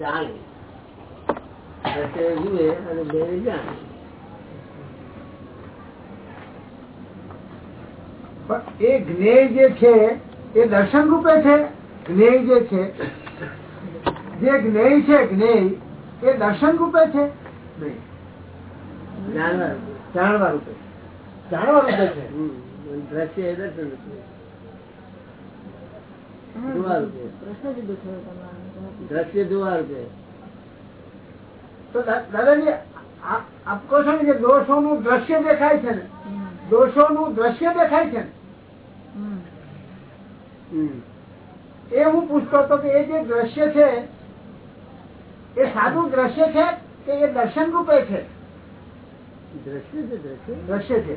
ચાલે. જુએ અને બે જાણે. એ જ્ઞેય જે છે એ દર્શન રૂપે છે? જ્ઞેય જે છે? જે જ્ઞેય છે જ્ઞેય એ દર્શન રૂપે છે? નહીં. જાણવા. જાણવા રૂપે. જાણવા રૂપે છે. દ્રશ્ય એ દર્શન રૂપે. જોવા રૂપે પ્રશ્ન જુદો થયો તમારો દ્રશ્ય જોવા રૂપે તો દાદાજી આપ કહો છો ને કે દોષો નું દ્રશ્ય દેખાય છે ને દોષો નું દ્રશ્ય દેખાય છે ને? હમ. હમ. એ હું પૂછતો હતો કે એ જે દ્રશ્ય છે એ સાદું દ્રશ્ય છે કે એ દર્શન રૂપે છે? દ્રશ્ય છે દ્રશ્ય. દ્રશ્ય છે.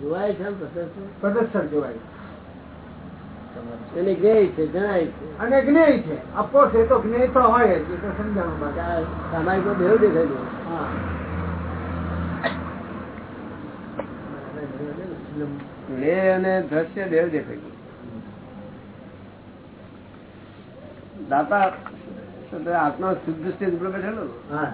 જોવાય છે પ્રદર્શન જોવાય છે. એને જ્ઞેય છે જણાય છે. અને જ્ઞેય છે. અફકોર્સ એ તો જ્ઞેય તો હોય એ તો સમજાણું બાકી. આ સામાયિકો બેવ દેખાય જ્ઞેય અને દ્રશ્ય દેવ દેખાય છે. દાતા આત્મા શુદ્ધ સ્થિત ઉપર બેઠેલો હા.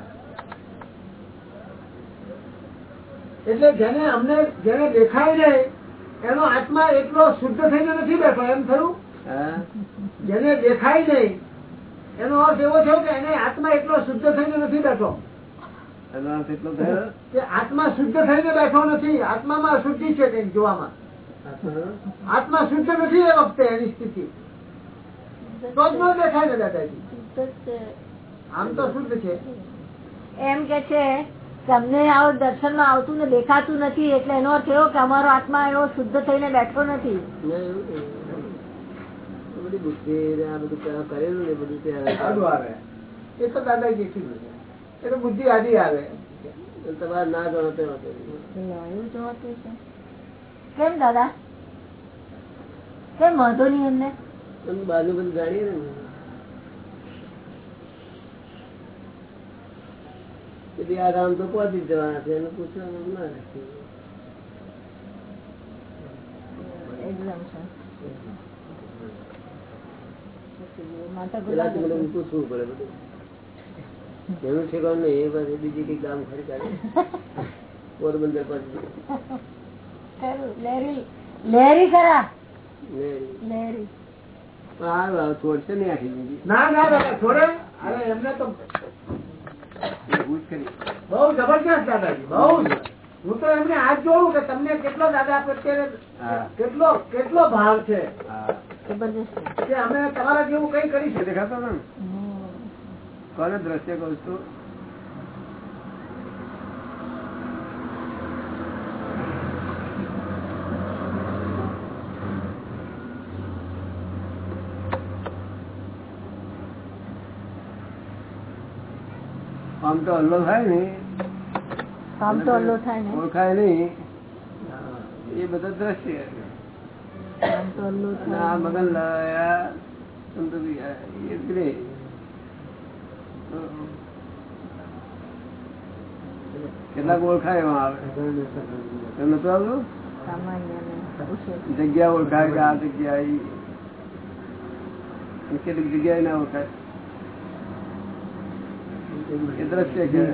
એટલે જેને અમને જેને દેખાય નહીં એનો આત્મા એટલો શુદ્ધ થઈને નથી બેઠો એમ ખરું? જેને દેખાય નહીં એનો અર્થ એવો થયો કે એને આત્મા એટલો શુદ્ધ થઈને નથી બેઠો. આત્મા શુદ્ધ થઈને બેઠો નથી આત્મામાં અશુદ્ધિ છે કંઈક જોવામાં. આત્મા શુદ્ધ નથી એ વખતે એની સ્થિતિ. તો જ ન દેખાય ને દાદાજી. શુદ્ધ. આમ તો શુદ્ધ છે. એમ કે છે તમને આવો દર્શનમાં આવતું ને દેખાતું નથી એટલે એનો અર્થ એવો કે અમારો આત્મા એવો શુદ્ધ થઈને બેઠો નથી. બુદ્ધિ ને આ બધું કરેલું ને એ બધું ત્યાં આડું આવે. તો દાદાજી કીધું છે એ તો બુદ્ધિ આડી આવે તમારે ના ગણો કેમ દાદા? કેમ વાંધો નહીં એમને? બહારનું બધું જાણીએ ને. આ તો પહોંચી જવાના છે એનું પૂછવાનું ના પૂછવું પડે બધું. એનું ઠેકાણું નહીં એ પાસે બીજી કઈ કામ ખરી કાઢે. પોરબંદર લહેરી લહેરી ખરા? ને લહેરી પણ હારું છોડશે નહીં આખી ના ના છોડે અરે એમને તો બહુ જબરજસ્ત દાદાજી બહુ હું તો એમને આજ જોઉં કે તમને કેટલો દાદા પ્રત્યે કેટલો કેટલો ભાવ છે. કે અમે તમારા જેવું કઈ કરી છે શકીએ. દેખાતો ને? કોને દ્રશ્ય કહું છું? આમ તો અલ્લો થાય ને આમ તો અલ્લો થાય ને ઓળખાય નહીં. એ બધા દ્રશ્ય. મગન લાયા સંતોષી આ એ ગ્રે કેટલાક ઓળખાય એમાં આવે. એમ નતું આવતું. જગ્યા ઓળખાય કે આ જગ્યા. કેટલીક જગ્યાએ ના ઓળખાય. એ દ્રશ્ય કહેવાય.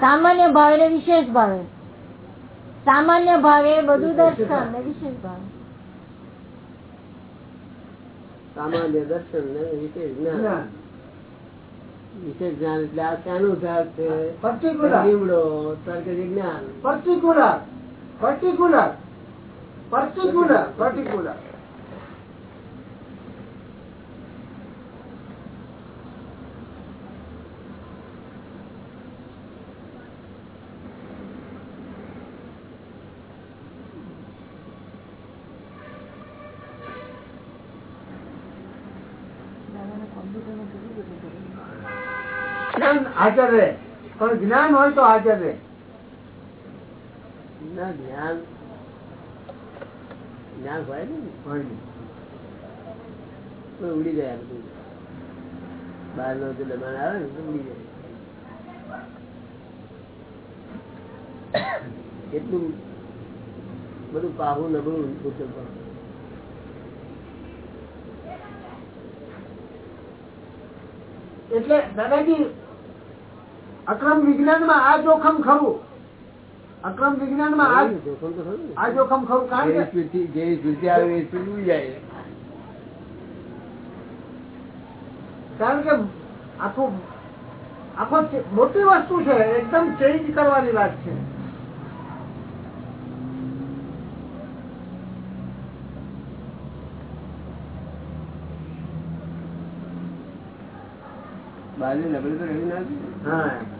સામાન્ય ભાવે ને વિશેષ ભાવે. સામાન્ય ભાવે બધું દર્શન ને વિશેષ ભાવે. સામાન્ય દર્શન ને વિશેષ જ્ઞાન. વિશેષ જ્ઞાન એટલે આ ત્યાંનું ઝાડ છે પર્ટિક્યુલર. લીમડો તર્ક જ્ઞાન. પર્ટિક્યુલર. પર્ટિક્યુલર પર્ટિક્યુલર પર્ટિક્યુલર હાજર રહે પણ જ્ઞાન હોય તો હાજર રહે ના, જ્ઞાન. જ્ઞાન હોય ને હોય. ઉડી આ બધું. બહાર નો દબાણ આવે ને ઉડી જાય કેટલું બધું પાહું નબળું મુસલમાન એટલે દાદાજી, અક્રમ વિજ્ઞાનમાં આ જોખમ ખરું. અક્રમ વિજ્ઞાનમાં આ જોખમ ખરું કારણ જે આવે એ જાય. કારણ કે આખું આખો મોટી વસ્તુ છે એકદમ ચેન્જ કરવાની વાત છે. બાજુ નબળી તો એવી ના હા.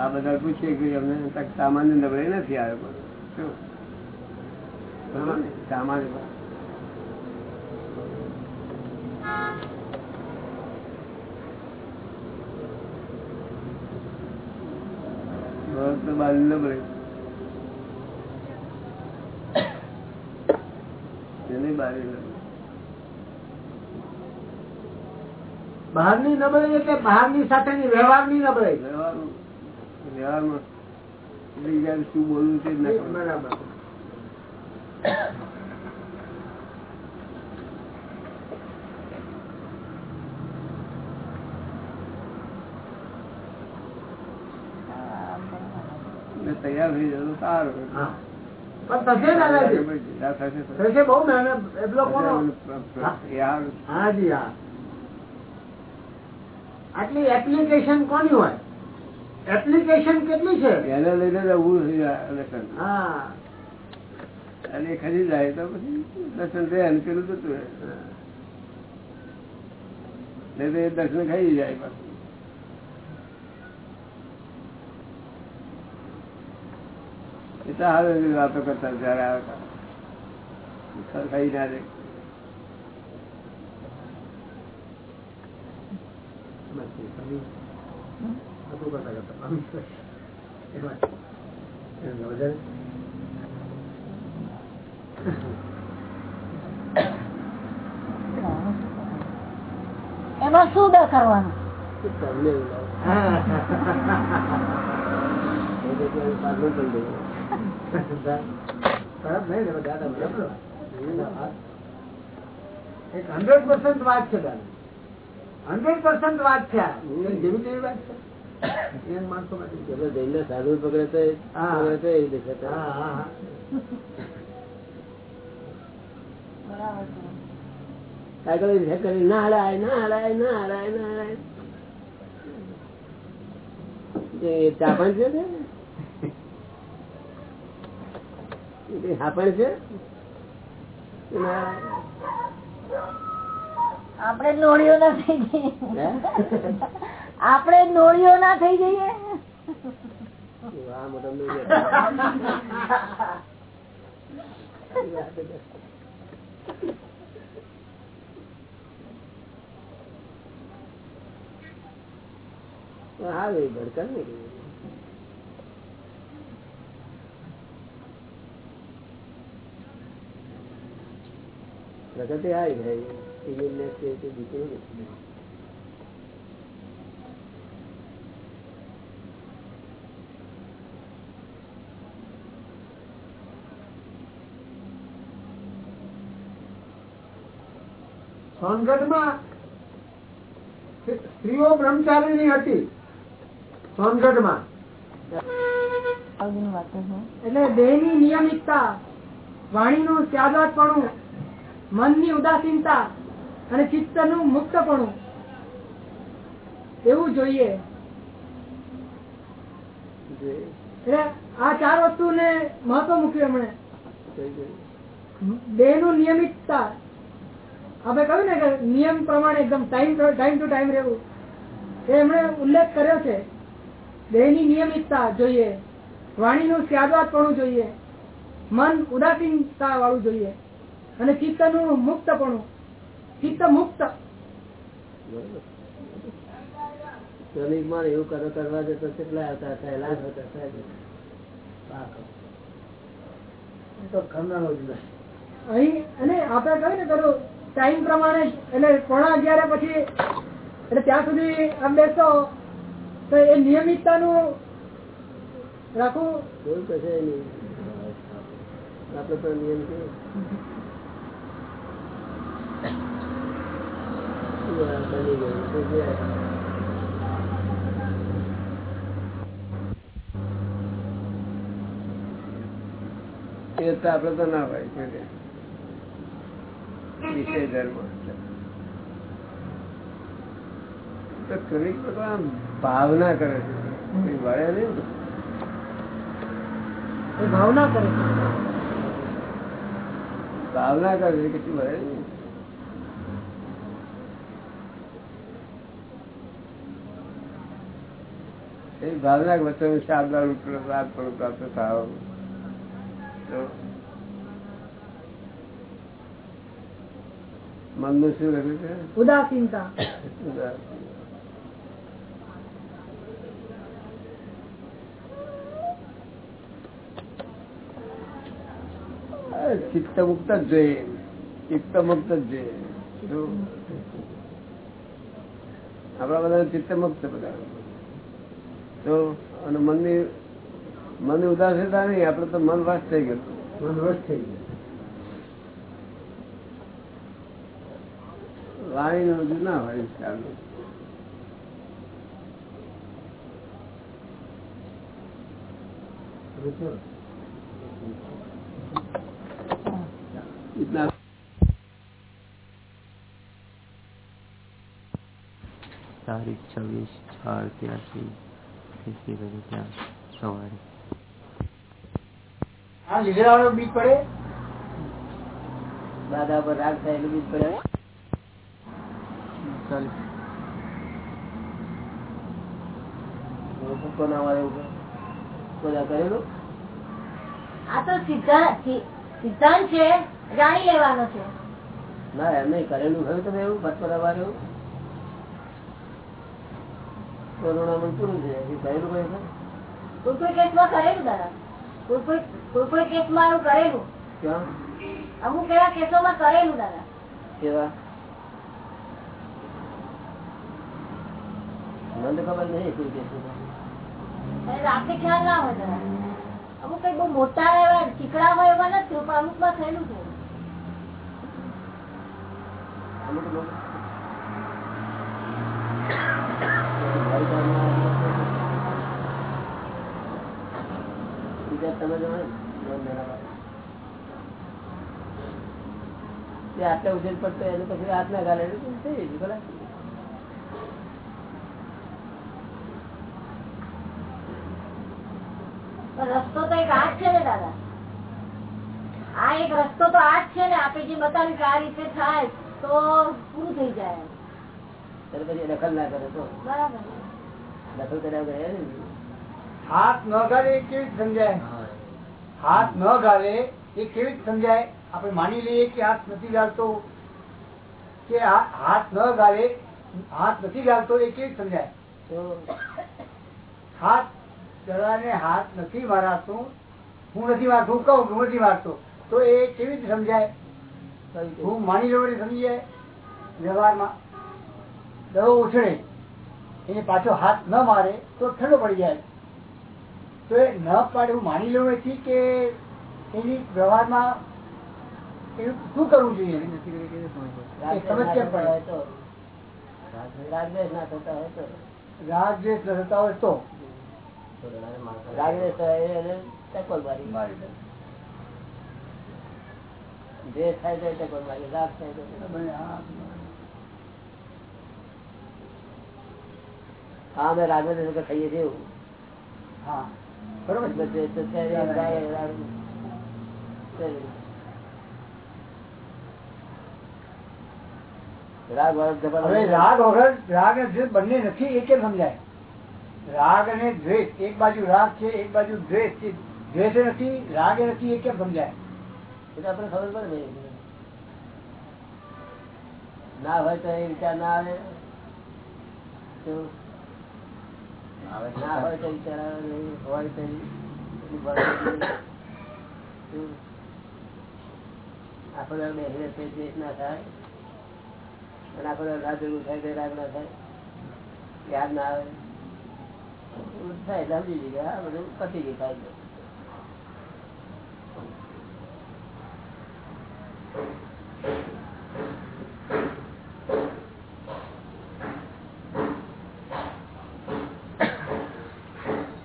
આ બધા પૂછીએ કે અમને તક સામાન્ય નબળાઈ નથી આવે પણ ને? સામાન્ય બસ નબળાઈ. એની બહારની નબળી બહારની નબળાઈ એટલે બહારની સાથેની વ્યવહારની નબળી વ્યવહારમાં બીજા શું બોલવું. બરાબર. તૈયાર થઈ જતો સારું. આટલી એપ્લિકેશન કોની હોય? એપ્લિકેશન કેટલી છે? એને લઈને જવું હા. અને ખરી જાય તો પછી દર્શન રહે અને પેલું જતું નહીં તો એ દર્શન ખાઈ જાય પાછું. એ તો છે વાતો કરતા જયારે આવે ત્યારે. ખાઈ ના જાય. શું દ કરવાનું તમને એવું લાગે. એ તો ત્યારે પાછળ કરી દેવું. ખરાબ નહીં ને દાદા બરાબર એક હંડ્રેડ પર્સન્ટ વાત છે દાદા. હંડ્રેડ પર્સન્ટ વાત છે જેવી જેવી તેવી વાત છે. એમ માણસો માટે એટલે સાધુ પકડે તો એ- હા. પકડે તો એ દેખાતા. ના ચાપણ છે ને? હાપણ છે. આપણે નોળીઓ ના થઈ જઈએ હે? આપણે નોળીઓ ના થઈ જઈએ. હા ભાઈ ભડકા નહીં પ્રગતિ આવી છે બીજું નથી. સોનગઢમાં સ્ત્રીઓ બ્રહ્મચારીની હતી. સોનગઢમાં આવડીની વાતો છે. એટલે દેહની નિયમિતતા વાણીનું ત્યાગતપણું મનની ઉદાસીનતા અને ચિત્તનું મુક્તપણું. એવું જોઈએ. જે. એટલે આ ચાર વસ્તુને મહત્વ મૂક્યું એમણે. દેહનું દેહનું નિયમિતતા. આપણે કહ્યું ને કે નિયમ પ્રમાણે એકદમ ટાઈમ ટાઈમ ટુ ટાઈમ રહેવું. એ એમણે ઉલ્લેખ કર્યો છે. દેહની નિયમિતતા જોઈએ. વાણીનું ત્યાગવાદપણું જોઈએ. મન ઉદાસીનતા વાળું જોઈએ. અને ચિત્તનું મુક્તપણું. ચિત્ત મુક્ત. એવું કરો કરવા જતો કેટલા હતા થયેલા હતા સાહેબ એ તો કરનારો જ નહીં અહીં અને આપણે કહ્યું ને પેલું ટાઈમ પ્રમાણે એટલે પોણા અગિયારે પછી, એટલે ત્યાં સુધી આમ બેસો તો એ નિયમિતતાનું રાખવું? કોઈ કશે આપડે તો નિયમ છે. આપડે તો ના હોય. વિષય ધર્મ તો ક્રમિક લોકો આમ ભાવના કરે છે. વળે નહીં ભાવના કરે છે. ભાવના કરે છે કશું વળે નહીં. એ ભાવના વચ્ચે શારદા રૂપ પ્રાપ્ત થાવ તો મનનું શું લખ્યું છે? ઉદાસીનતા. ચિત્ત મુક્ત જ જોઈએ. ચિત્ત મુક્ત જ જોઈએ? આપણા બધા ચિત્ત મુક્ત બધા તો અને મનની મનની ઉદાસીનતા નહીં આપડે તો મન વાસ થઈ ગયું. મન વસ્ત થઈ ગયું. વાણી નો હજુ ના હોય ચાલુ. ઇતના તારીખ છવ્વીસ ચાર ત્યાંસી એસી બજે ત્યાં સવારે. હા લીધેલા બીજ પડે? દાદા પર રાગ થાય એટલે બીજ પડે. બધા કરેલું આ તો સિદ્ધાંત સિદ્ધાંત છે જાણી લેવાનો છે. ના એમ નહીં કરેલું ખરું તમે એવું ભટપરા વાળે એવું. કોરોનામાં પૂરું છે કરેલું કઈ કોઈ કોઈ કેસમાં કરેલું દાદા. કોઈ કોઈ કોઈ કોઈ કેસમાં એવું કરેલું અમુક એવા કેસોમાં કરેલું દાદા. કેવા? મને ખબર નહીં શું કે ખ્યાલ ના હોય અમુક કઈ બહુ મોટા એવા ચીકડા હોય એવા નથી પણ અમુકમાં થયેલું છે. દેનારા. ઉછેર પડતો એનું પછી હાથ ના ગાલે થઈ ગયું ખરા પણ રસ્તો તો એક આ છે ને દાદા. આ એક રસ્તો તો આ જ છે ને આપણે જે બતાવ્યું કે આ રીતે થાય તો પૂરું થઈ જાય દખલ ના કરે તો. બરાબર. દખલ કર્યા વગર હાથ ન ગાલે એ કેવી રીતે સમજાય? હાથ ન ગાલે એ કેવી સમજાય? આપણે માની લઈએ કે હાથ નથી ગાલતો. કે હાથ ન ગાલે હાથ નથી ગાલતો એ કેવી સમજાય? તો હાથ દડાને હાથ નથી મારાતો હું નથી મારતો હું કહું હું નથી મારતો તો એ કેવી રીતે સમજાય. હું માની એટલે સમજી જાય વ્યવહારમાં. દડો ઉછળે એને પાછો હાથ ન મારે તો ઠંડો પડી જાય. તો એ ન પાડે હું માની લેવું નથી કે એની વ્યવહારમાં એનું શું કરવું જોઈએ? રાગદ્વેષ ના થતા હોય તો. જે થતા હોય તો રાગદ્વેષ હોય એને ટકોર મારી દ્વેષ થાય તો ટકોર મારી રાગ થાય તો હા અમે રાગદ્વેષ વગર ખાઈએ છીએ એવું હા બરોબર છે. દ્વેષ તો છે નહીં, રાગ- રાગ- છે નહીં. રાગ વાળો જબરદસ્ત- હવે રાગ વગર રાગ અને દ્વેષ બંને નથી એ કેમ સમજાય રાગ અને દ્વેષ એક બાજુ રાગ છે એક બાજુ દ્વેષ છે. દ્વેષ નથી રાગ નથી એ કેમ સમજાય? એટલે આપણે ખબર પડે ના હોય તો એ વિચાર ના આવે. ના હોય તો વિચાર આવે. હોય તો આપણે દ્વેષ ના થાય. અને આખો દાડો રાત થાય રાગ ના થાય. યાદ ના આવે. એવું સમજી આ બધું પતી ગયું એટલે.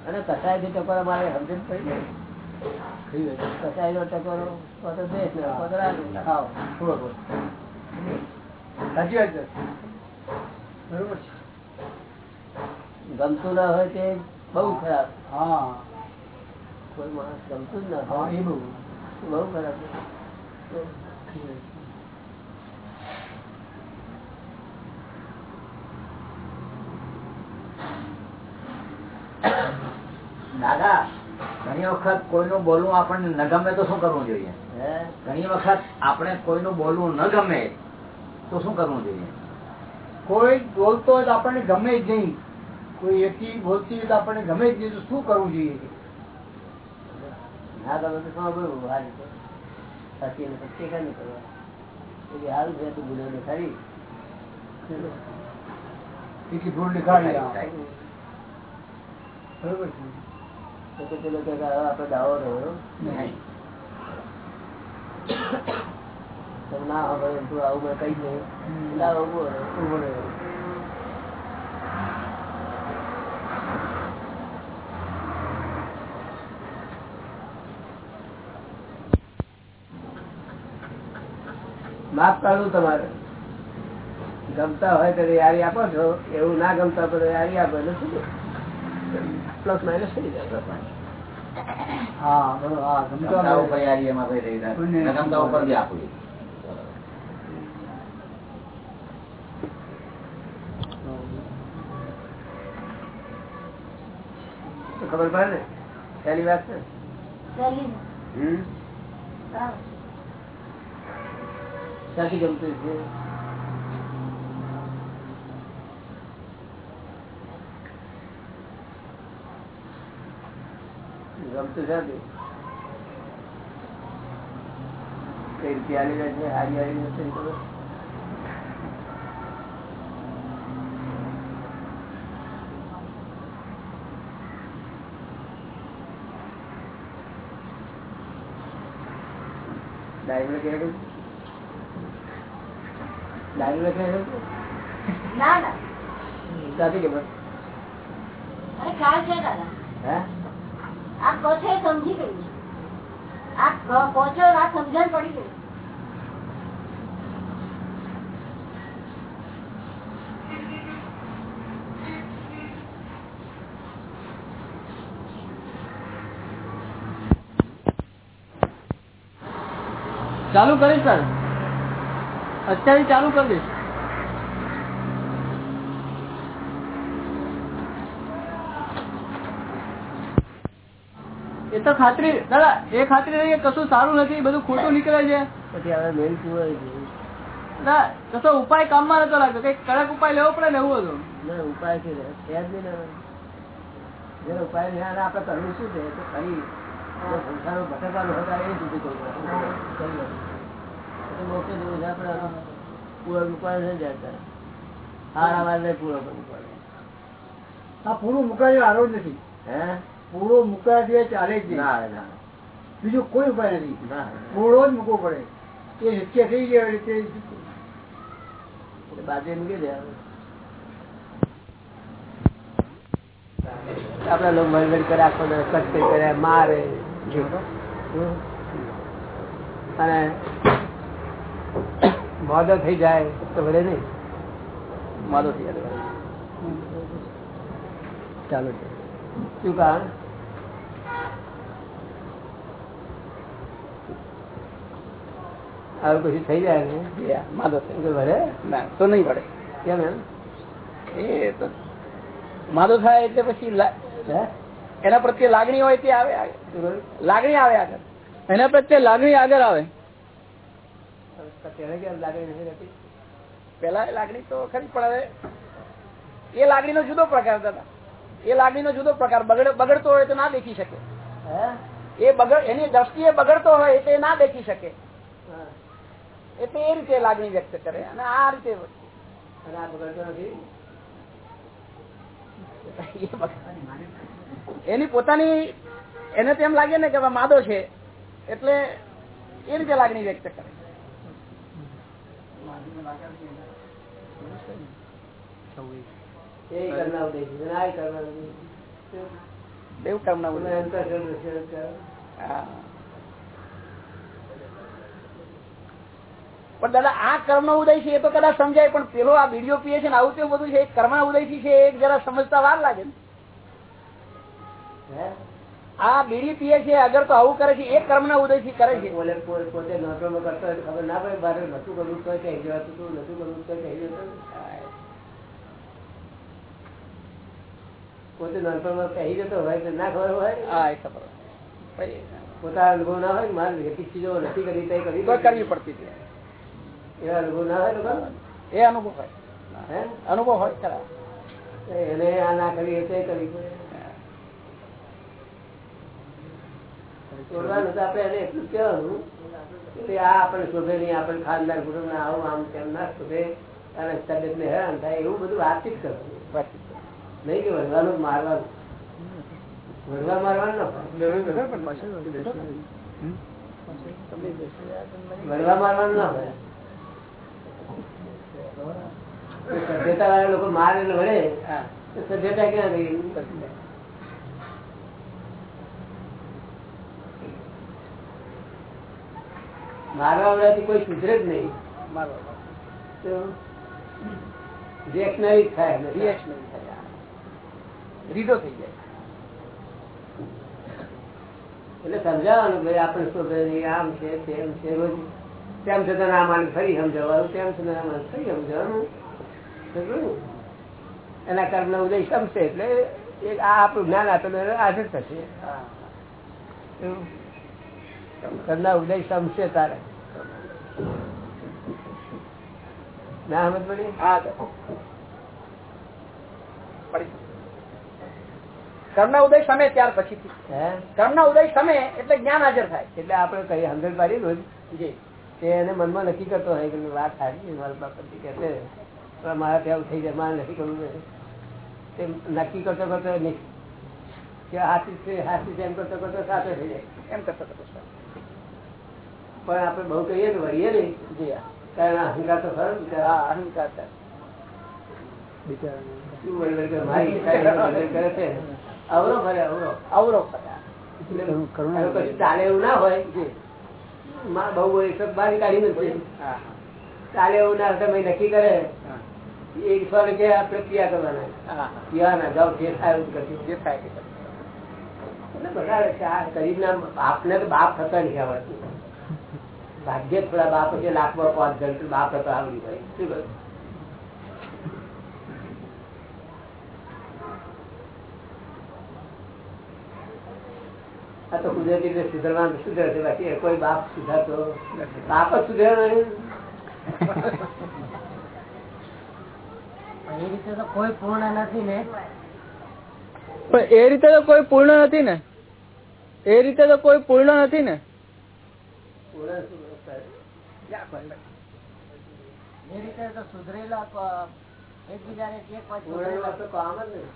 અને કસાયથી ટકોરો મારે સમજણ પડી કસાય નો ટકોરો કો તો દેશ તો રાગ ને. સાચી વાત બરોબર છે. ગમતું ના હોય તે બહુ ખરાબ. હા. કોઈ માણસ ગમતું જ ના હોય. એ બહુ. બહુ ખરાબ. દાદા ઘણી વખત કોઈનું બોલવું આપણને ન ગમે તો શું કરવું જોઈએ? હે? ઘણી વખત આપણે કોઈનું બોલવું ન ગમે તો શું કરવું જોઈએ? કોઈ બોલતો હોય તો આપણને ગમે જ નહીં. કોઈ વ્યક્તિ બોલતી હોય તો આપણને ગમે જ નહીં તો શું કરવું જોઈએ ના ગમે તો સાંભળવું આ રીતે સાચી ને સત્ય કાંઈ નહીં કરવા એટલે હારું છે તું ગુનો ખરી એકી ભૂલ. બરોબર છે તો પેલો કે આપણે દાવો રહ્યો નહીં. તમે ના હવે તું આવું કઈ હમ. રહ્યો. ઊભો રહ્યો. માફ કરવું તમારે. ગમતા હોય તો યારી આપો છો. એવું ના ગમતા હોય તો યારી આપો. એટલે શું? પ્લસ માઇનસ થઈ જાય હા ગમતા ઉપર યારી એમાં કઈ જાય. ગમતા ઉપર બી આપવું ખબર પડે ને? પહેલી વાત છે ક્યાંથી ગમતું છે. ગમતું છે કઈ રીતે આવી રહ્યા છે, હારી હારી નથી ખબર. લખી રાખ્યું ડાયરી લખી રાખ્યું ના ના. અરે ખ્યાલ છે દાદા હે? આ કહો સમજી ગઈ આ કહો- કહો છો વાત સમજણ પડી ગઈ. ચાલુ કરીશ સર અત્યારે ચાલુ કરી દઈશ. એ તો ખાતરી દાદા એ ખાતરી રહી કશું સારું નથી બધું ખોટું નીકળે છે. પછી હવે મેલ દાદા કશો ઉપાય કામમાં નતો લાગતો કઈ કડક ઉપાય લેવો પડે ને એવું હતું. ના ઉપાય છે ને જ નહીં ને ઉપાય નહીં અને આપણે કરવું શું છે? તો કઈ સંસારો ભટકવાનું હતા એ સુધી પૂરો મુકાય આરો નથી. હે? પૂરો મુકાયા સિવાય ચાલે જ નહીં. બીજું કોઈ ઉપાય નથી. પૂરો જ મૂકવો પડે. એ શક્ય થઈ ગયા રીતે બાજુ મૂકી દે આપડે લોકો મરગડ કરે આખો કચ્છ કરે મારે. અને મોદો થઈ જાય તો ભલે નહીં. મોદો થઈ જાય ચાલો શું કારણ? આવું કશું થઈ જાય ને? માદો તો ના તો નહીં પડે કેમ એમ? એ તો માદો થાય એટલે પછી એના પ્રત્યે લાગણી હોય તે આવે? લાગણી આવે આગળ. એના પ્રત્યે લાગણી આગળ આવે તેને કેમ લાગણી નથી રહેતી પેલા લાગણી તો ખરી પણ હવે એ લાગણીનો જુદો પ્રકાર દાદા. એ લાગણીનો જુદો પ્રકાર. બગડતો હોય તો ના દેખી શકે. એ બગડ એની દ્રષ્ટિએ બગડતો હોય તો એ ના દેખી શકે. એટલે એ રીતે લાગણી વ્યક્ત કરે અને આ રીતે આ બગડતો નથી? એની પોતાની એને તેમ લાગે ને કે માદો છે એટલે એ રીતે લાગણી વ્યક્ત કરે છવ્વીસ એ કરના ઉદય છે આ કરના ઉદય છે. પણ દાદા, આ કર્મ ઉદય છે એ તો કદાચ સમજાય, પણ પેલો આ વીડિયો પીએ છે ને આવું તેવું બધું છે, એ કર્મ ઉદય છે એક જરા સમજતા વાર લાગે ને? આ બીડી પીએ છે અગર તો આવું કરે છે એ કર્મ ના ઉદયથી કરે છે પોતે પોતે માં કરતો હોય ખબર ના પડે મારે નતું કરવું તો કહી જતો હતું નતું કરવું તો કહી દેતું પોતે નાનપણમાં કહી દેતો હોય તો ના ખબર હોય? હા એ ખબર પછી અનુભવ ના હોય મારે ચીજો નથી કરી તે કરી કરવી પડતી હતી એવા અનુભવ ના હોય એ અનુભવ હોય. હે? અનુભવ હોય ખરા. એને આ ના કરી તે કરી. તોડવાનું તો આપણે એને એટલું કહેવાનું કે આ આપણે શોભે નહીં આપણે ખાનદાર કુટુંબ ના આવું આમ તેમ ના શોભે અને તબિયત ને હેરાન થાય એવું બધું વાતચીત નહીં કે વળવાનું મારવાનું. વળવા મારવાનું વળવા મારવાનું ના હોય સભ્યતા વાળા લોકો મારે વળે. સભ્યતા ક્યાં ગઈ મારવા વાળાથી કોઈ સુધરે જ નહીં. reactionary થાય હંમેશા. રિએક્શન નહીં થાય રીડો થઈ જાય. એટલે સમજાવવાનું ભાઈ આપણે શું કરીએ, આમ છે તેમ છે રોજ તેમ છતાં ના માને ફરી સમજાવવાનું તેમ છતાં ના માને ફરી સમજાવવાનું? એના કર્મ ઉદય સમશે એટલે એક આ આપણું જ્ઞાન આપેલું આજે થશે. એવું? કર્મના ઉદય સમશે તારે. ના સમજ પડી? પડી. ઉદય સમે ત્યાર પછી હે? ઉદય સમે એટલે જ્ઞાન હાજર થાય. એટલે આપણે કઈ સમજણ પાડી રોજ? તે એને મનમાં નક્કી કરતો હોય કે વાત સારી મારા બાપથી કે મારા પણ થઈ જાય મારે નથી કરવું તે નક્કી કરતો કરતો કે હાથી હાથી એમ કરતો કરતો સાથે થઈ જાય. એમ કરતો કરતો. પણ આપણે બહુ કહીએ ને વળીએ નહીં. કારણ અહંકાર તો ખરો ને. અહંકાર અવરો ફરે અવરો. અવરો ચાલે એવું ના હોય. બહુ બારી કાઢી નથી ચાલે એવું ના તમે નક્કી કરે. એક ઈશ્વર કે આપણે ક્રિયા કરવાના. પીવાના જાઓ જે થાય એવું કરજો જે થાય બધા આપને તો બાપ થતા નહીં આવડતું ભાગ્યે જ થોડા બાપ છે લાખમાં પાંચ ઘર બાપ હતો આવડી ભાઈ શું કહ્યું? આ તો કુદરતી રીતે સુધરવાનું સુધરે છે બાકી કોઈ બાપ સુધારતો બાપ જ સુધરવાનો એ રીતે તો કોઈ પૂર્ણ નથી ને. પણ એ રીતે તો કોઈ પૂર્ણ નથી ને? એ રીતે તો કોઈ પૂર્ણ નથી ને? પૂર્ણ? એ રીતે તો સુધરેલા પ- એકબીજાને એક તો કામ જ નથી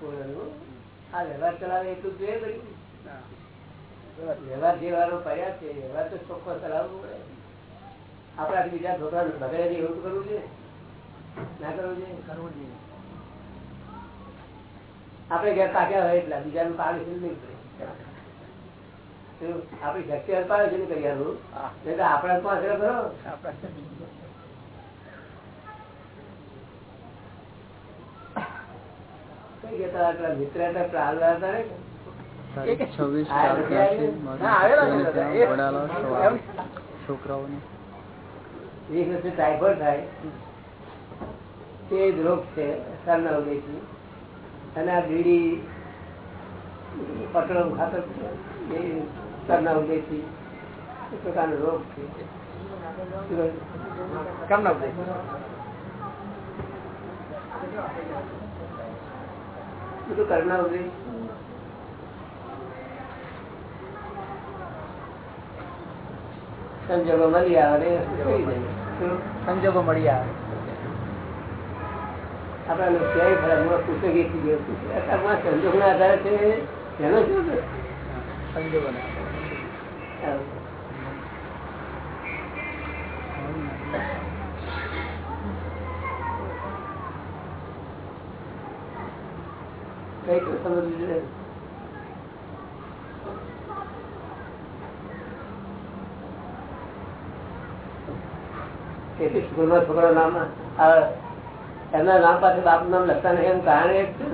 આ વ્યવહાર ચલાવે એટલું જોઈએ વ્યવહાર જે છે વ્યવહાર તો ચોખ્ખો ચલાવવું પડે. આપણાથી બીજા છોકરા બગડે નહીં એવું કરવું જોઈએ. ના કરવું જોઈએ? કરવું જોઈએ. આપણે ઘેર પાક્યા હોય એટલા બીજાનું છે નહીં પડે. શું? આપણી શક્તિ અલ્પાવે છે ને કરિયાનું પાસે કરો કઈ ગયા મિત્ર હતા પ્રાહલાદ હતા ને? છોકરાઓને. ટાઈફોઈડ થાય. તે જ રોગ છે સરના અને આ બીડી પટલો ખાતર એ સરના ઉદયથી એ પ્રકારનો રોગ છે. શું ઉદય? બધું કરના ઉદય? સંજોગો મળી આવે ને? સંજોગો મળી આવે. આપણા ક્યાંય હું પુસ્તકી થઈ ગયો સંજોગના આધારે છે. એનો શું છે? કઈ તો તેથી સ્કૂલમાં છોકરા નામ એમના નામ પાસે બાપ નામ લખતા નહીં એનું કારણ એક છે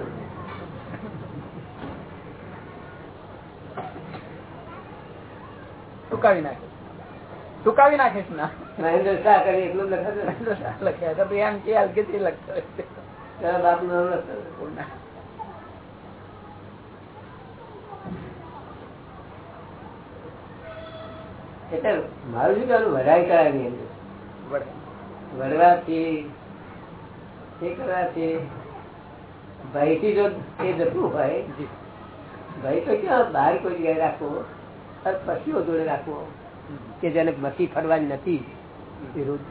ને. ટૂંકાવી નાખે સુકાવી નાખે છે ના મહેન્દ્ર શાહ કરી એટલું જ લખે છે ને. લખ્યા તો એમ કે હલકેથી લખતો હોય છે. તેના બાપનું નામ લખતા એટલે મારું શું કહેવાનું એમને. વળે. વડવાથી એ કરવાથી ભાઈથી જો એ જતું હોય ભાઈ તો ક્યાં બહાર કોઈ જગ્યાએ રાખવો પશુઓ જોડે રાખવો. કે જેને મથી ફરવાની નથી વિરુદ્ધ.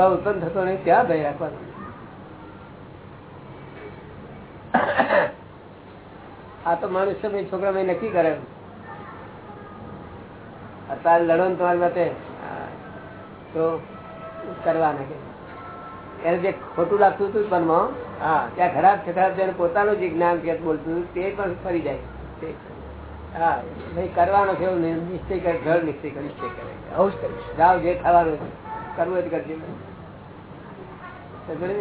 ઉત્પન્ન થતો નહીં, ત્યાં ભય રાખવાનો. આ તો માણસ છે છોકરા ભાઈ નક્કી કરે અત્યારે લડો ને તમારી માટે. તો કરવા કે. એને જે ખોટું લાગતું હતું પણ હા. ત્યાં ખરાબ ખરાબ જેને પોતાનું જે જ્ઞાન કે બોલતું તે પણ ફરી જાય. હા ભાઈ કરવાનો છે એવું નિશ્ચય કરે ઘર નિશ્ચય કરે નિશ્ચય કરે. આવું જ કરીશ. જાઓ જે ખાવાનું કરવું જ કરજે. ને?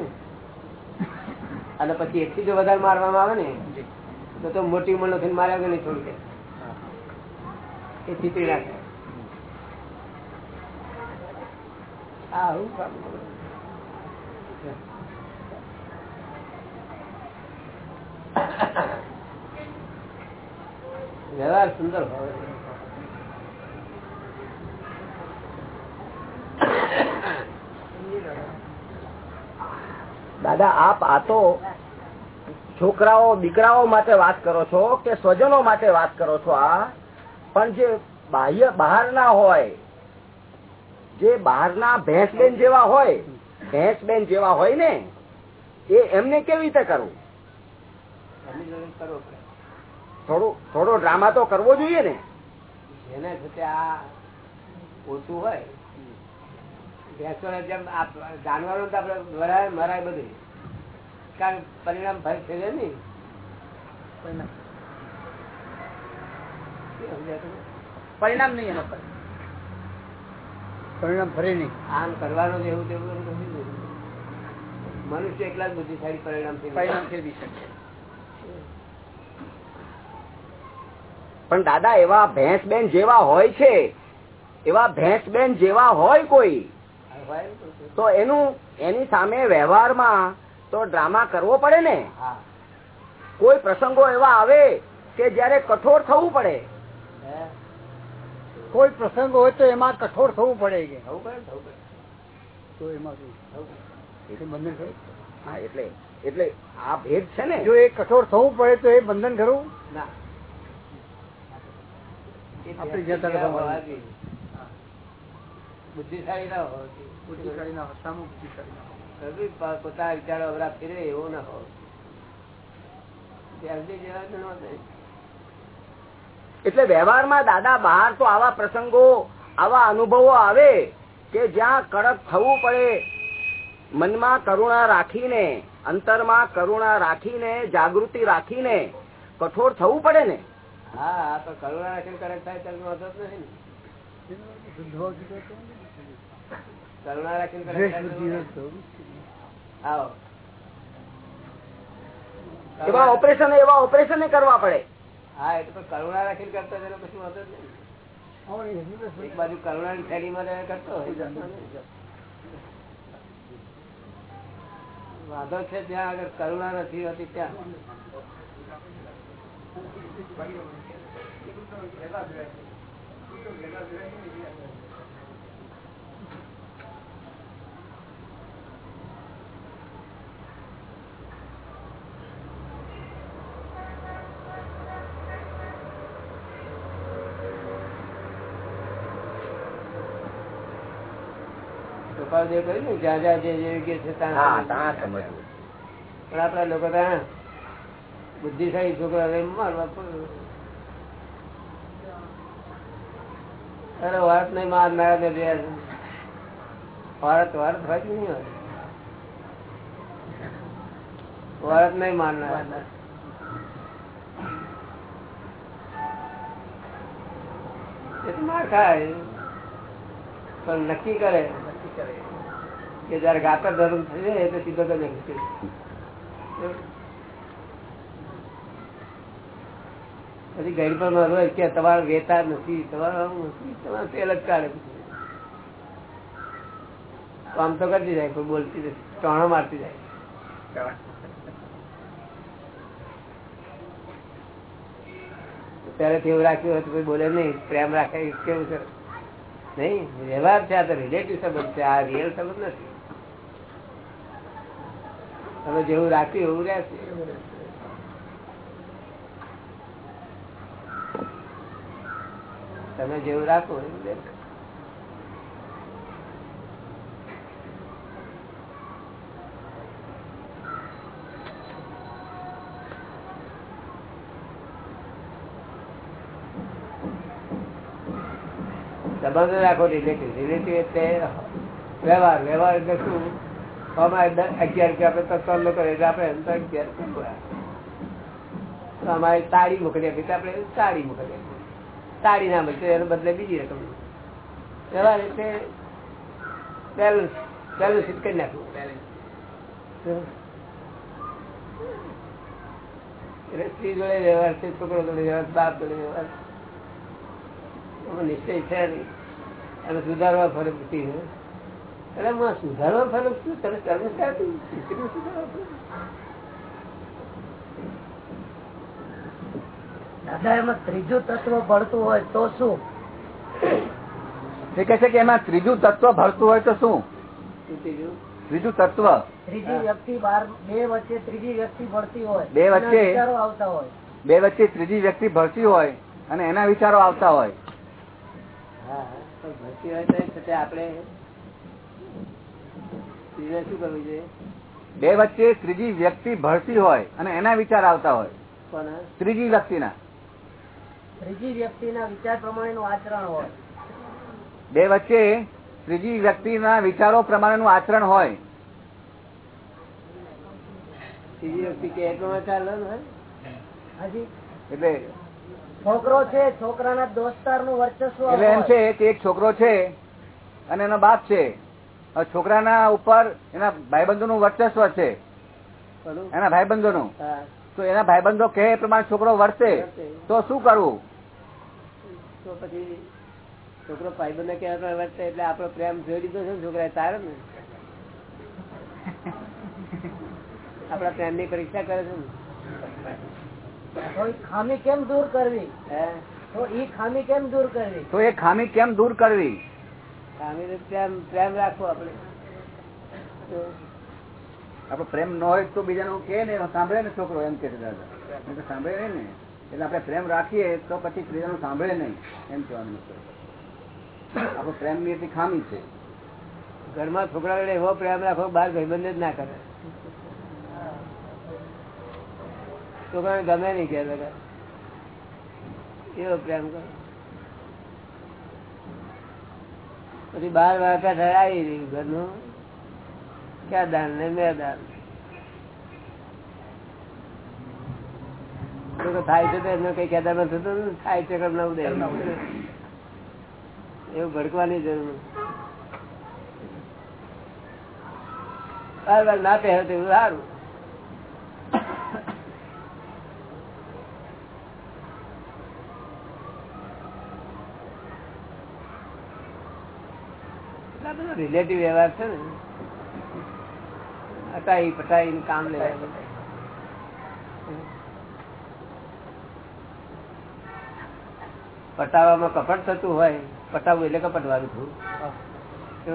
અને પછી એકથી જો વધારે મારવામાં આવે ને તો તો મોટી ઉંમર નથી માર્યા વગર નહીં છોડી દે. એ ચીતરી નાખે આવું કામ વ્યવહાર સુંદર હોય દાદા, આપ આ છોકરાઓ, દીકરાઓ માટે વાત કરો છો કે સ્વજનો માટે વાત કરો છો આ? પણ જે બાહ્ય બહારના હોય, જે બહારના ભેંસબેન જેવા હોય, ભેંસબેન જેવા હોય ને, એ એમને કેવી રીતે કરવું એમની જોડે કરવો પડે થોડું થોડો ડ્રામા તો કરવો જોઈએ ને. જેને છે તે આ ઓછું હોય ભેંસોને જેમ આ જાનવરો તો આપણે વરાય મરાય બધું કારણ પરિણામ ભય છે જ નહીં? પરિણામ. નહીં એનો પરિણામ ફરે નહીં. આમ કરવાનું એવું તેવું મનુષ્ય એકલા જ બુદ્ધિશાળી પરિણામ પરિણામ ફેરવી શકે. પણ દાદા એવા ભેંસબેન જેવા હોય છે. એવા ભેંસબેન જેવા હોય કોઈ. તો એનું એની સામે વ્યવહારમાં તો ડ્રામા કરવો પડે ને? કોઈ પ્રસંગો એવા આવે કે જયારે કઠોર થવું પડે. કોઈ પ્રસંગ હોય તો એમાં કઠોર થવું પડે કે? તો એમાં બંધન હા એટલે એટલે આ ભેદ છે ને? જો એ કઠોર થવું પડે તો એ બંધન ખરું? ના એ આપણે ભેંસ જતા જેવા રહેવા હોવા જોઈએ. બુદ્ધિશાળી ના હોવા બુદ્ધિશાળી ના હોય, સામું બુદ્ધિશાળી ના હોય. પોતાના વિચારો અવરા ફેરવે એવો ના હોવો. એટલે વ્યવહારમાં દાદા બહાર તો આવા પ્રસંગો આવા અનુભવો આવે કે જ્યાં કડક થવું પડે. મનમાં કરુણા રાખીને અંતરમાં કરુણા રાખીને જાગૃતિ રાખીને કઠોર થવું પડે ને? હા આ તો કરુણા રાખીને કરે થાય ત્યારે વાંધો જ નથી ને. કરુણા રાખીને. આવો. એવા ઓપરેશન એવા ઓપરેશન કરવા પડે. હા એ તો કરુણા રાખીને કરતો હોય પછી વાંધો જ નહીં એક બાજુ કરુણાની થેલી માં કરતો વાંધો છે જ્યાં આગળ કરુણા નથી હોતી ત્યાં. તો કૃપાળદેવ કહ્યું ને જ્યાં જ્યાં જે જે યોગ્ય છે ત્યાં પણ આપડા લોકો ત્યાં બુદ્ધિશાળી છોકરા. અરે વાત નહીં, માર મારા તો બે ભારત ભારત નહીં હોય? મારનાર. માર ખાય. પણ નક્કી કરે. કે જયારે ગાતર ધર્મ થશે તો સીધો કરી નાખશે. પછી પર મારો હોય કે તમારે વેતા નથી, તમારે તમારે કાઢે આમ તો કરતી જાય, કોઈ બોલતી નથી, ટોણો મારતી જાય. ત્યારે એવું રાખ્યું હોય તો કોઈ બોલે નહીં, પ્રેમ રાખે કેવું છે? નહીં, વ્યવહાર છે, આ તો રિલેટિવ સંબંધ છે, આ રિયલ સંબંધ નથી. તમે જેવું રાખ્યું એવું રહેશે. તમે જેવું રાખો સંબંધ રાખો રિલેટિવ રિલેટિવ એટલે વ્યવહાર. વ્યવહાર એટલે શું? અમારે અગિયાર રૂપિયા આપણે તત્વ કરે એટલે આપણે એમ તો અગિયાર અમારે તાળી મોકલી આપી. આપણે તાળી મોકલી આપી. તાળી ના મળશે એને બદલે બીજી રકમ. એવા એટલે બેલેન્સ બેલેન્સ કરી નાખવું એટલે સ્ત્રી જોડે વ્યવહાર છે, છોકરો જોડે વ્યવહાર બાપ જોડે વ્યવહાર નિશ્ચય છે નહીં. અને સુધારવા ફરક નથી એટલે સુધારવા ફરક શું? તને કર્મ સુધારવા દાદા એમાં ત્રીજું તત્વ ભળતું હોય તો શું? એ કહે છે કે એમાં ત્રીજું તત્વ ભરતું હોય તો શું? શું ત્રીજું તત્વ. ત્રીજી વ્યક્તિ બે વચ્ચે ત્રીજી વ્યક્તિ ભળતી હોય. બે વચ્ચે? આવતા હોય. બે વચ્ચે ત્રીજી વ્યક્તિ ભરતી હોય અને એના વિચારો આવતા હોય. પણ હોય તો આપણે શું કરવું જોઈએ? બે વચ્ચે ત્રીજી વ્યક્તિ ભરતી હોય અને એના વિચાર આવતા હોય. ત્રીજી વ્યક્તિના. ત્રીજી વ્યક્તિના વિચાર પ્રમાણેનું આચરણ હોય. બે વચ્ચે ત્રીજી વ્યક્તિના વિચારો પ્રમાણેનું આચરણ હોય. ત્રીજી વ્યક્તિ કે હજી. એટલે છોકરો છે છોકરાના દોસ્તારનું વર્ચસ્વ એટલે એમ છે કે એક છોકરો છે અને એનો બાપ છે. છોકરાના ઉપર એના ભાઈબંધો નું વર્ચસ્વ છે? એના ભાઈબંધો નું તો એના ભાઈબંધો કહે એ પ્રમાણે છોકરો વર્તે. તો શું કરવું? તો પછી છોકરો ભાઈબંધ ને કહેવા વર્તે એટલે આપણો પ્રેમ જોઈ લીધો છે છોકરા તારે ને? આપડા પ્રેમની પરીક્ષા કરે છે ને? ખામી કેમ દૂર કરવી? હે? તો એ ખામી કેમ દૂર કરવી? તો એ ખામી કેમ દૂર કરવી? ખામી પ્રેમ પ્રેમ રાખવો આપડે તો આપડે પ્રેમ ન હોય તો બીજાનું કે ને સાંભળે ને છોકરો એમ કે દાદા. સાંભળે નહીં ને. એટલે આપણે પ્રેમ રાખીએ તો પછી બીજાનું સાંભળે નહીં, એમ કહેવાનું આપણો પ્રેમની એટલી ખામી છે. ઘરમાં છોકરા વડે એવો પ્રેમ રાખો બહાર ભાઈબંધ જ ના કરે. છોકરાને ગમે નહીં કે એવો પ્રેમ કરો. પછી બાર વાગ્યા રહ્યું ઘરનું. ક્યાં દાન ને મેં દાન? તો કે થાય છે તો એમને કઈ કહેતા નથી થતું થાય છે કે નવ દે. એવું ભડકવાની જરૂર નથી. બાર વાર ના પહેરે તો એવું સારું. રિલેટિવ વ્યવહાર છે ને. હટાઈ પટાઈ કામ લેવા. પટાવામાં કપટ થતું હોય પટાવવું એટલે કપટવાનું થયું. તો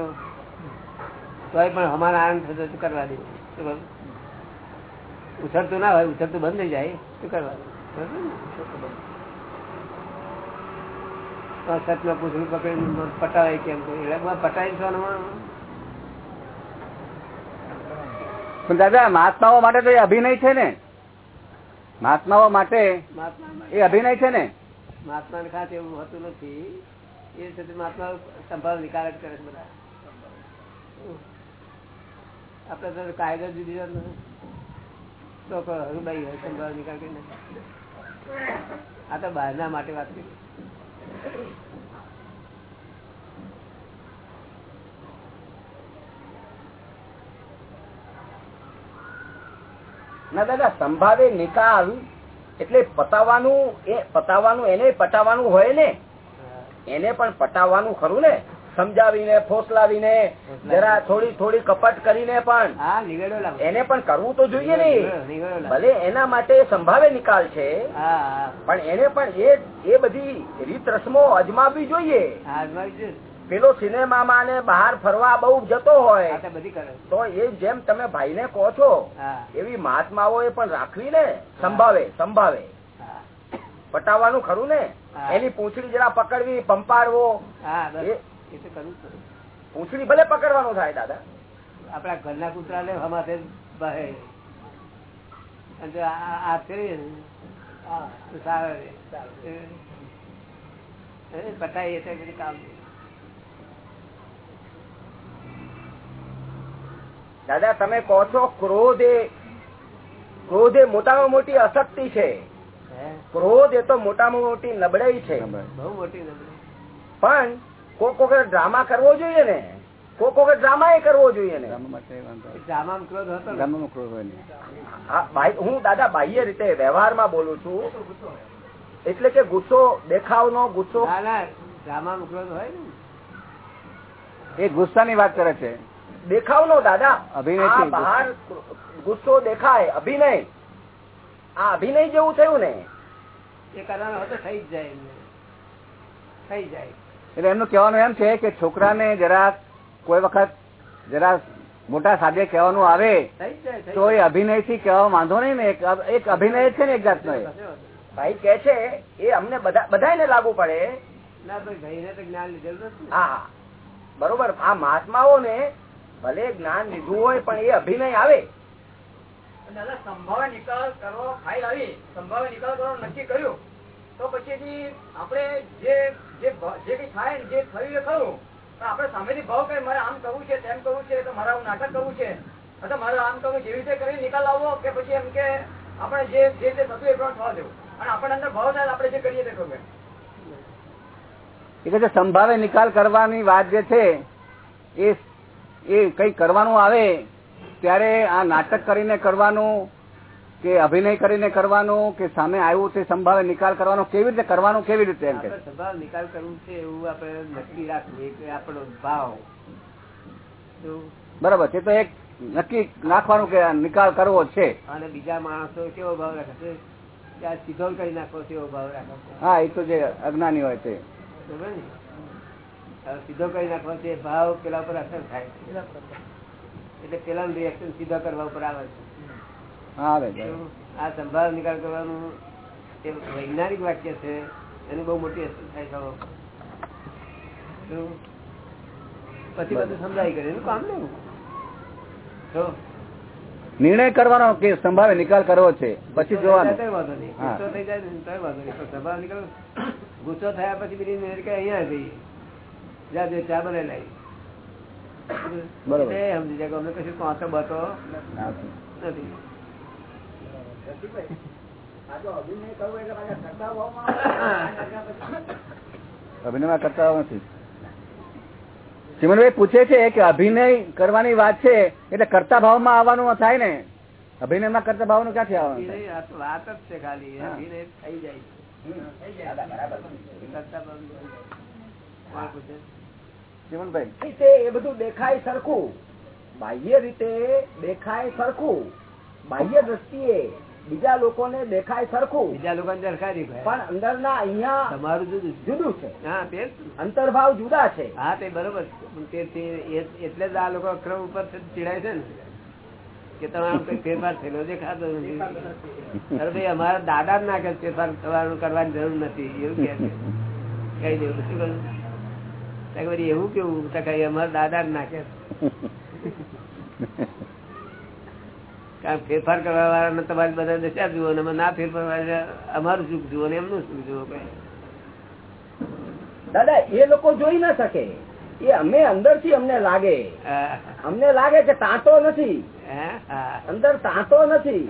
તોય પણ અમારા આનંદ થતો કરવા દે. ઉછળતું ના હોય ઉછળતું બંધ થઈ જાય શું કરવા સતમાં પૂછડું પકડીને પટાવાય કેમ એટલે પટાવી પણ દાદા મહાત્માઓ માટે તો એ અભિનય છે ને? મહાત્માઓ માટે. એ અભિનય છે ને? મહાત્મા ખાસ એવું હોતું નથી. એ છે મહાત્મા સંભાળ નિકાલ કરે છે બધા. આપડે તો કાયદો જુદી નથી. તો હરુભાઈ હોય સંભાળ નિકાલ કરીને. આ તો બહારના માટે વાત કરી. ના દાદા સંભાવે નિકાલ એટલે પતાવાનું એ પતાવાનું એને પટાવવાનું હોય ને? એને પણ પટાવાનું ખરું ને? સમજાવીને ફોસલાવીને જરા થોડી થોડી કપટ કરીને પણ. એને પણ કરવું તો જોઈએ નઈ ભલે એના માટે સંભાવે નિકાલ છે પણ એને પણ એ બધી રીત રસમો અજમાવી જોઈએ. પેલો સિનેમામાં ને બહાર ફરવા બહુ જતો હોય તો એ જેમ તમે ભાઈને કહો છો એવી મહાત્માઓ એ પણ રાખવી ને સંભાવે સંભાવે. પટાવવાનું ખરું ને? એની પૂંછડી જરા પકડવી પંપાડવો. પૂંછડી ભલે પકડવાનું થાય દાદા. આપડા ઘરના કૂતરા ને હમાથે આ- આ સારું ને પટાઈ એટલે કામ દાદા તમે કહો છો ક્રોધ એ ક્રોધ એ મોટામાં મોટી અશક્તિ છે. ક્રોધ એ તો મોટામાં મોટી નબળાઈ છે. બહુ મોટી નબળી પણ કોક વખત ડ્રામા કરવો જોઈએ ને? કોક વખત ડ્રામા એ કરવો જોઈએ ને? હા, દાદા બાહ્ય રીતે વ્યવહારમાં બોલું છું. એટલે કે ગુસ્સો દેખાવનો ગુસ્સો. ના ના ક્રોધ હોય ને? એ ગુસ્સાની વાત કરે છે. દેખાવનો દાદા. અભિનય બહાર ગુસ્સો દેખાય અભિનય. આ અભિનય જેવું થયું ને. એ કરવાનો હતો થઈ જ જાય થઈ જાય. એટલે એમનું કહેવાનું એમ છે કે છોકરાને જરા કોઈ વખત જરા મોટા સાદે કહેવાનું આવે તો એ અભિનયથી કહેવા વાંધો નહીં ને એક એક અભિનય છે ને એક જાતનો ભાઈ કે છે એ અમને બધા બધાને લાગુ પડે. ના ભાઈ ભાઈને તો જ્ઞાન લીધેલું હા બરોબર. આ મહાત્માઓને ભલે જ્ઞાન લીધું હોય પણ એ અભિનય આવે. સંભાવે નિકાલ કરવો ફાઇલ આવી. સંભાવે નિકાલ કરવાનો નક્કી કર્યું. તો પછીથી આપણે જે જે કઈ થાય ને જે થયું એ ખરું. પણ આપણે સામેથી ભાવ કરે મારે આમ કરવું છે તેમ કરવું છે તો મારે આવું નાટક કરવું છે. અથવા મારે આમ કરવું જેવી રીતે કરી નિકાલ આવવો કે પછી એમ કે આપણે જે જે તે થતું એ પ્રમાણે થવા દેવું. અને આપણને અંદર ભાવ થાય આપણે જે કરીએ તે કરવું એ સંભાવે નિકાલ કરવાની વાત જે છે એ એ કઈ કરવાનું આવે ત્યારે આ નાટક કરીને કરવાનું કે અભિનય કરીને કરવાનું કે સામે આવ્યું તે સંભાવે નિકાલ કરવાનો કેવી રીતે કરવાનું કેવી રીતે એમ કે. આપણે નિકાલ કરવું છે એવું આપણે નક્કી રાખવું કે આપણો ભાવ. બરાબર છે તો એક નક્કી નાખવાનું કે નિકાલ કરવો છે. અને બીજા માણસો કેવો ભાવ રાખે છે? કે આ સીધો કરી નાખો તેવો ભાવ રાખે હા એ તો જે અજ્ઞાની હોય છે બરોબર સીધો કરી નાખો છે ભાવ પેલા ઉપર અસર થાય. એટલે પેલાનું રિએક્શન સીધો કરવા ઉપર આવે છે. આ સંભાળ નિકાલ કરવાનું એ વૈજ્ઞાનિક વાક્ય છે એની બહુ મોટી અસર થાય છે પછી બધું સમજાય કરે એનું કામ લેવું તો નિર્ણય કરવાનો કે સંભાવે નિકાલ કરવો છે પછી જોવાનું. વાંધો નહીં. ગુસ્સો થઈ જાય ને વાંધો નહીં. પણ સ્વભાવ નીકળો ગુસ્સો થયા પછી બીજી અહીંયા જઈએ જા જે બને લાવી બરોબર. સમજી જાય અમને કશું કાંતો બતો નથી. અભિનય કરતા નથી. સિમનભાઈ પૂછે છે કે અભિનય કરવાની વાત છે એટલે કરતા ભાવમાં આવવાનું થાય ને. અભિનયમાં કરતા ભાવનું ક્યાંથી આવવાનું? નહીં, વાત જ છે ખાલી. અભિનય થઈ જાય. રીતે એ બધું દેખાય સરખું. બાહ્ય રીતે દેખાય સરખું. બાહ્ય દ્રષ્ટિએ બીજા લોકોને દેખાય સરખું. બીજા લોકો પણ અંદર ના અહિયાં તમારું જુદું જુદું છે. હા તે અંતર્ભાવ જુદા છે. હા તે બરોબર એટલે જ આ લોકો અક્રમ ઉપર ચીડાય છે ને. કે તમારો ફેરફાર થયેલો દેખાતો નથી. અરે ભાઈ અમારા દાદા જ ના કે ફેરફાર કરવાની જરૂર નથી. એવું કે કહી દેવું શું એવું કેવું કઈ અમારા દાદા ના કે કારણ ફેરફાર કરવા વાળાને તમારી બધા દશા જુઓ ને ના ફેરફાર વાળા અમારું સુખ જુઓ ને એમનું સુખ જુઓ કઈ દાદા એ લોકો જોઈ ના શકે. એ અમે અંદરથી અમને લાગે. અમને લાગે કે તાંતો નથી. હે? અંદર તાંતો નથી.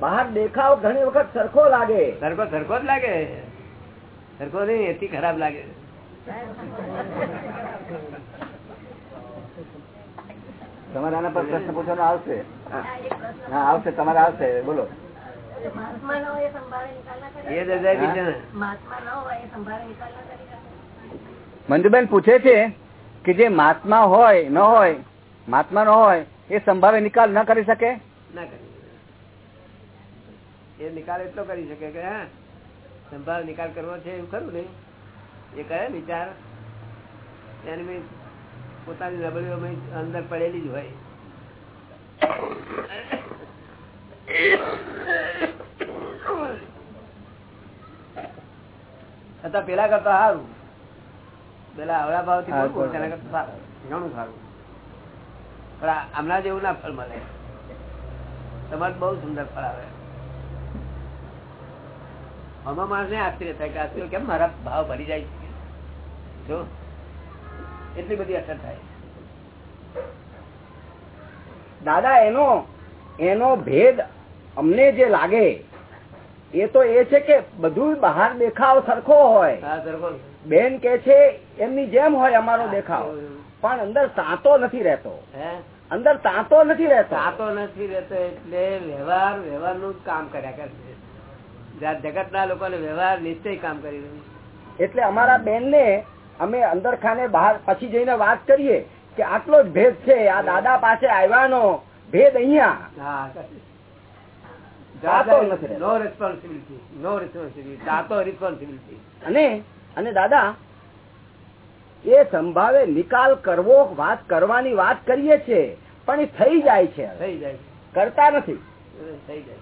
બહાર દેખાવ ઘણી વખત સરખો લાગે. સરખો સરખો જ લાગે. સરખો નહીં એથી ખરાબ લાગે. તમારે આના પર પ્રશ્ન પૂછવાનો આવશે? હા આવશે તમારે આવશે બોલો. મંજુબેન પૂછે છે કે જે મહાત્મા હોય ન હોય મહાત્મા નો હોય એ સંભાવે નિકાલ ન કરી શકે? એ નિકાલ એટલો કરી શકે કે હા સંભાળ નિકાલ કરવો છે એવું ખરું ને? એ કરે વિચાર? એની પોતાની નબળીઓ અંદર પડેલી જ હોય. છતાં પેલા કરતા સારું. પેલા આવડા ભાવથી. તેના કરતા સારું. ઘણું સારું. પણ હમણાં જેવું ના ફળ મળે. તમારે બહુ સુંદર ફળ આવે. આમાં માણસને આશ્ચર્ય થાય કે આશ્ચર્ય કેમ મારા ભાવ ભરી જાય છે? જો એટલી બધી અસર થાય. દાદા એનો એનો ભેદ અમને જે લાગે એ તો એ છે કે બધું બહાર દેખાવ સરખો હોય. બેન કે છે એમની જેમ હોય અમારો દેખાવ. પણ અંદર તાંતો નથી રહેતો. અંદર તાંતો નથી રહેતો. સાતો નથી રહેતો એટલે વ્યવહાર વ્યવહારનું કામ કર્યા કરે જગત ના લોકો વ્યવહાર નિશ્ચય કામ કરી રહ્યું એટલે અમારા બેન ને અમે અંદર ખાને બહાર પછી જઈને વાત કરીએ કે આટલો જ ભેદ છે આ દાદા પાસે આવ્યાનો ભેદ અહીંયા. No responsibility no responsibility responsibility અને અને દાદા એ સંભાવે નિકાલ કરવો વાત કરવાની વાત કરીએ છીએ પણ એ થઈ જાય છે. થઈ જાય કરતા નથી. થઈ જાય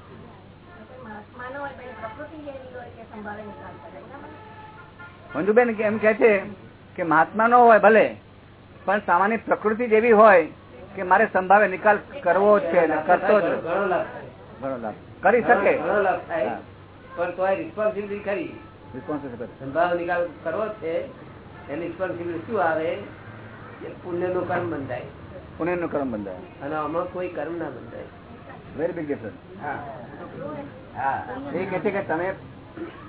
મંજુબેન કે એમ કે છે કે મહાત્મા નો હોય ભલે પણ સામાન્ય પ્રકૃતિ જેવી હોય કે મારે સંભાવે નિકાલ કરવો જ છે કરતો જ ઘણો લાભ કરી શકે. પણ તો રિસ્પોન્સિબિલિટી ખરી. સંભાવ નિકાલ કરવો છે. એની રિસ્પોન્સિબિલિટી શું આવે? પુણ્યનું કર્મ બંધાય. પુણ્યનું કર્મ બંધાય. અને આમાં કોઈ કર્મ ના બંધાય. વેરી બિગ ડિફરન્સ હા. હા. એ કે છે કે તમે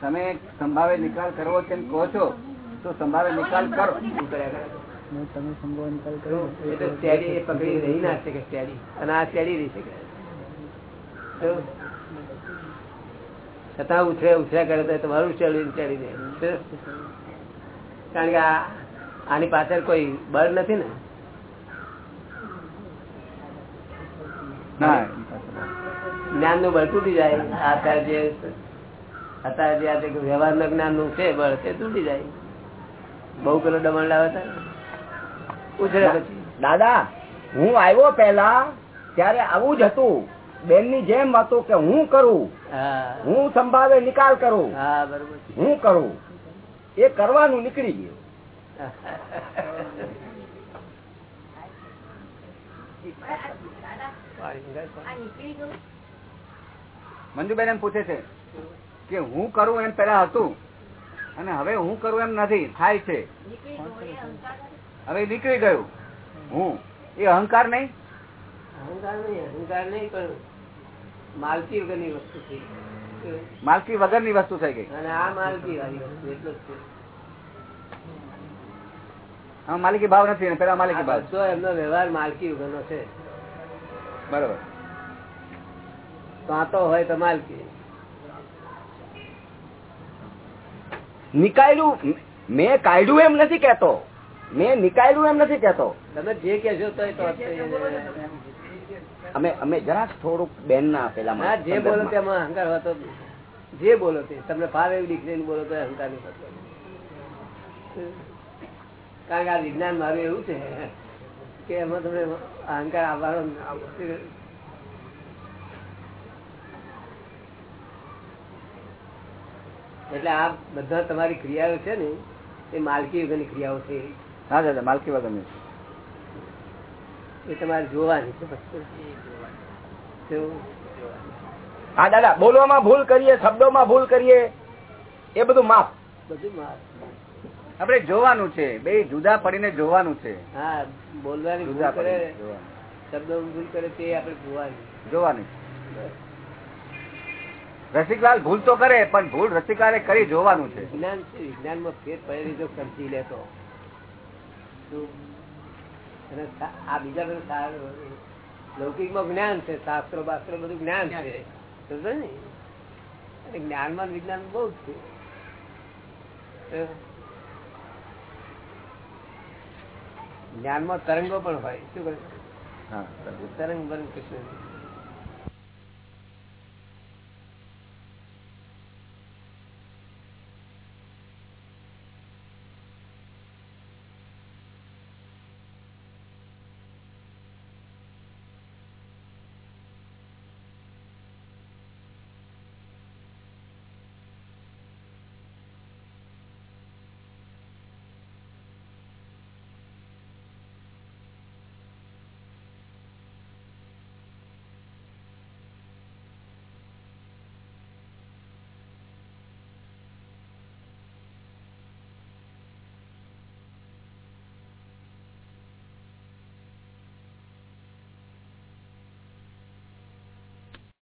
તમે સંભાવે નિકાલ કરવો છે એમ કહો છો તો સંભાવે નિકાલ કરો. શું કર્યા કરે? તમે સંભવ નિકાલ કર્યો એ સ્ટેડી એ પકડી રહી ના શકે સ્ટેડી અને આ સ્ટેડી રહી શકે. છતાં ઉછરે ઉછર્યા કરે તો તમારું સ્ટેડી સ્ટેડી રહે. કારણ કે આ આની પાછળ કોઈ બળ નથી ને? ના. જ્ઞાનનું બળ તૂટી જાય. આ અત્યારે જે અત્યારે જે વ્યવહાર વ્યવહાર જ્ઞાનનું છે બળ તે તૂટી જાય. બહુ પેલો દમણ લાવે તો? ઉછરે પછી. દાદા હું આવ્યો પેલા ત્યારે આવું જ હતું. બેનની જેમ હતું કે હું કરું. હું. સંભાવે નિકાલ કરું. હા બરોબર છે. હું કરું. એ કરવાનું નીકળી ગયું. આ નીકળી ગયું મંજુબેન એમ પૂછે છે કે હું કરું એમ પેલા હતું? અને હવે હું કરું એમ નથી થાય છે. હવે નીકળી ગયું. હું? એ અહંકાર નહીં? અહંકાર નહીં અહંકાર નહીં પણ માલકી વગરની વસ્તુ થઈ માલકી વગરની વસ્તુ થઈ ગઈ. અને આ માલકી વાળી વસ્તુ એટલું જ છે. માલિકી ભાવ નથી અને પેલા માલિકી ભાવ. તો એમનો વ્યવહાર માલકી વગરનો છે. બરોબર. કાંતો હોય તો માલકી. નિકાયલું મેં કાઢ્યું એમ નથી કેતો મેં નીકાળ્યું એમ નથી કેતો તમે જે કેજો તો અમે અમે જરાક થોડુંક બેન ના આપેલા જે બોલો તેમાં અહંકાર હતો જે બોલો તે તમને ફાવે એવી ડિગ્રી બોલો તો અહંકાર નહીં થતો કારણ કે આ વિજ્ઞાન મારું એવું છે કે એમાં તમને અહંકાર આવવાનો એટલે આ બધા તમારી ક્રિયાઓ છે ને એ માલકી વગરની ક્રિયાઓ છે. હા દાદા માલકી વગરની એ તમારે જોવાની છે હા દાદા બોલવામાં ભૂલ કરીએ શબ્દોમાં ભૂલ કરીએ એ બધું માફ. બધું માફ. આપણે જોવાનું છે બે જુદા પડીને જોવાનું છે. હા બોલવાની જુદા કરે પડીને શબ્દો ભૂલ કરે તે આપણે જોવાની. જોવાનું. રસિકલાલ ભૂલ તો કરે પણ ભૂલ રસિકલાલે કરી જોવાનું છે. વિજ્ઞાન છે વિજ્ઞાનમાં ફેર પડેલી જો સમજી લેતો આ બીજા બધા લૌકિકમાં જ્ઞાન છે શાસ્ત્રો બાસ્ત્રો બધું જ્ઞાન છે. સમજ્યો ને? જ્ઞાનમાં વિજ્ઞાન બહુ જ છે. જ્ઞાનમાં તરંગો પણ હોય. શું કરે? તરંગ. બરંગ કૃષ્ણ